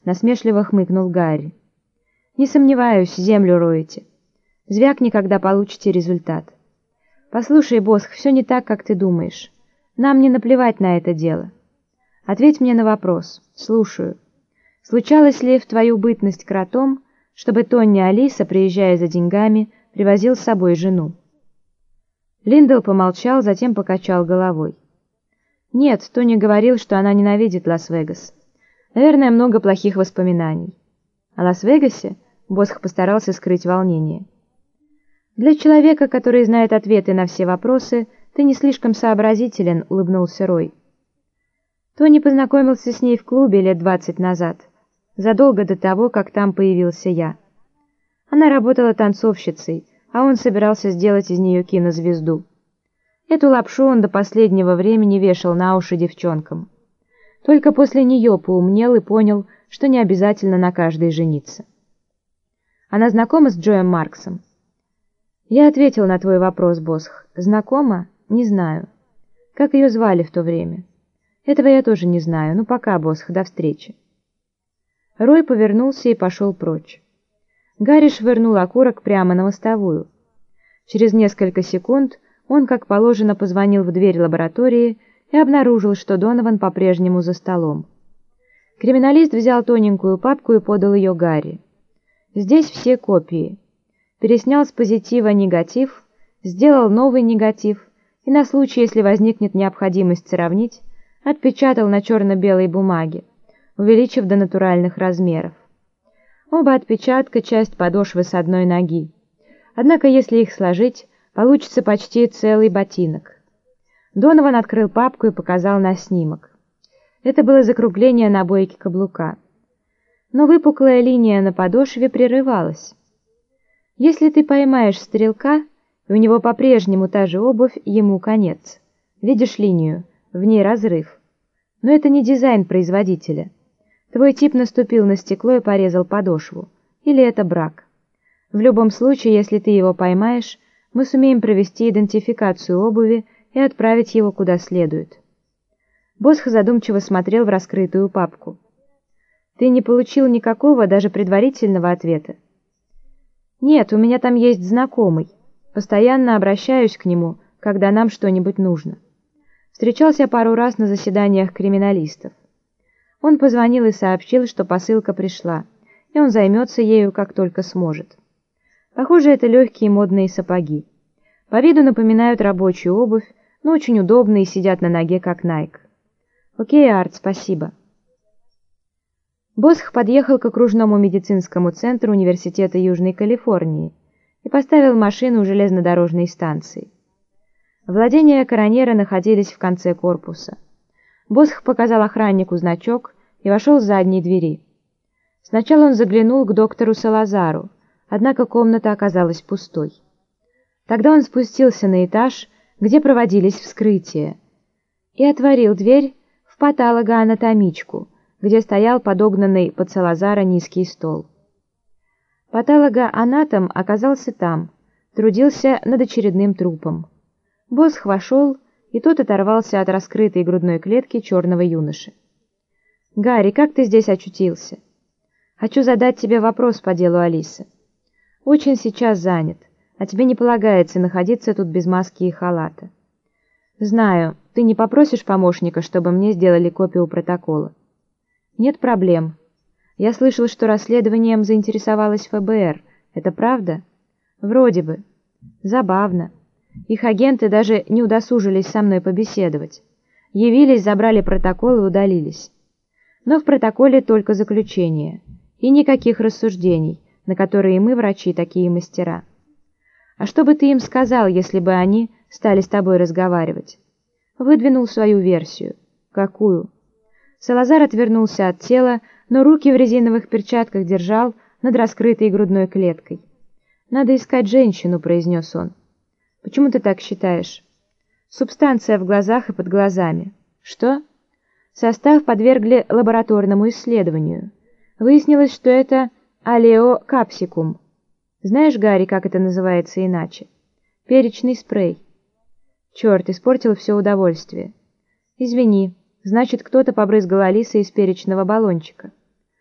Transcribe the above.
— насмешливо хмыкнул Гарри. «Не сомневаюсь, землю роете. Звякни, когда получите результат. Послушай, Босх, все не так, как ты думаешь. Нам не наплевать на это дело. Ответь мне на вопрос. Слушаю. Случалось ли в твою бытность кротом, чтобы Тонни Алиса, приезжая за деньгами, привозил с собой жену?» Линдл помолчал, затем покачал головой. «Нет, Тони говорил, что она ненавидит Лас-Вегас. Наверное, много плохих воспоминаний. О Лас-Вегасе Босх постарался скрыть волнение. «Для человека, который знает ответы на все вопросы, ты не слишком сообразителен», — улыбнулся Рой. Тони познакомился с ней в клубе лет двадцать назад, задолго до того, как там появился я. Она работала танцовщицей, а он собирался сделать из нее кинозвезду. Эту лапшу он до последнего времени вешал на уши девчонкам. Только после нее поумнел и понял, что не обязательно на каждой жениться. Она знакома с Джоем Марксом? Я ответил на твой вопрос, Босх. Знакома? Не знаю. Как ее звали в то время? Этого я тоже не знаю. Ну пока, Босх, до встречи. Рой повернулся и пошел прочь. Гарри швырнул окурок прямо на мостовую. Через несколько секунд он, как положено, позвонил в дверь лаборатории и обнаружил, что Донован по-прежнему за столом. Криминалист взял тоненькую папку и подал ее Гарри. Здесь все копии. Переснял с позитива негатив, сделал новый негатив и на случай, если возникнет необходимость сравнить, отпечатал на черно-белой бумаге, увеличив до натуральных размеров. Оба отпечатка – часть подошвы с одной ноги. Однако, если их сложить, получится почти целый ботинок. Донован открыл папку и показал на снимок. Это было закругление набойки каблука. Но выпуклая линия на подошве прерывалась. Если ты поймаешь стрелка, и у него по-прежнему та же обувь, ему конец. Видишь линию, в ней разрыв. Но это не дизайн производителя. Твой тип наступил на стекло и порезал подошву. Или это брак. В любом случае, если ты его поймаешь, мы сумеем провести идентификацию обуви и отправить его куда следует. Босх задумчиво смотрел в раскрытую папку. «Ты не получил никакого, даже предварительного ответа?» «Нет, у меня там есть знакомый. Постоянно обращаюсь к нему, когда нам что-нибудь нужно. Встречался пару раз на заседаниях криминалистов. Он позвонил и сообщил, что посылка пришла, и он займется ею, как только сможет. Похоже, это легкие модные сапоги. По виду напоминают рабочую обувь, но очень удобные и сидят на ноге, как Найк. Окей, Арт, спасибо. Босх подъехал к окружному медицинскому центру Университета Южной Калифорнии и поставил машину у железнодорожной станции. Владения коронера находились в конце корпуса. Босх показал охраннику значок и вошел с задней двери. Сначала он заглянул к доктору Салазару, однако комната оказалась пустой. Тогда он спустился на этаж, где проводились вскрытия, и отворил дверь в патологоанатомичку, где стоял подогнанный под Салазара низкий стол. Патологоанатом оказался там, трудился над очередным трупом. Босх вошел, и тот оторвался от раскрытой грудной клетки черного юноши. «Гарри, как ты здесь очутился?» «Хочу задать тебе вопрос по делу Алисы. Очень сейчас занят а тебе не полагается находиться тут без маски и халата. Знаю, ты не попросишь помощника, чтобы мне сделали копию протокола. Нет проблем. Я слышал, что расследованием заинтересовалась ФБР. Это правда? Вроде бы. Забавно. Их агенты даже не удосужились со мной побеседовать. Явились, забрали протокол и удалились. Но в протоколе только заключение. И никаких рассуждений, на которые мы, врачи, такие мастера. А что бы ты им сказал, если бы они стали с тобой разговаривать? Выдвинул свою версию. Какую? Салазар отвернулся от тела, но руки в резиновых перчатках держал над раскрытой грудной клеткой. «Надо искать женщину», — произнес он. «Почему ты так считаешь?» «Субстанция в глазах и под глазами». «Что?» Состав подвергли лабораторному исследованию. Выяснилось, что это алеокапсикум, знаешь, Гарри, как это называется иначе? Перечный спрей. Черт, испортил все удовольствие. Извини, значит, кто-то побрызгал Алисы из перечного баллончика.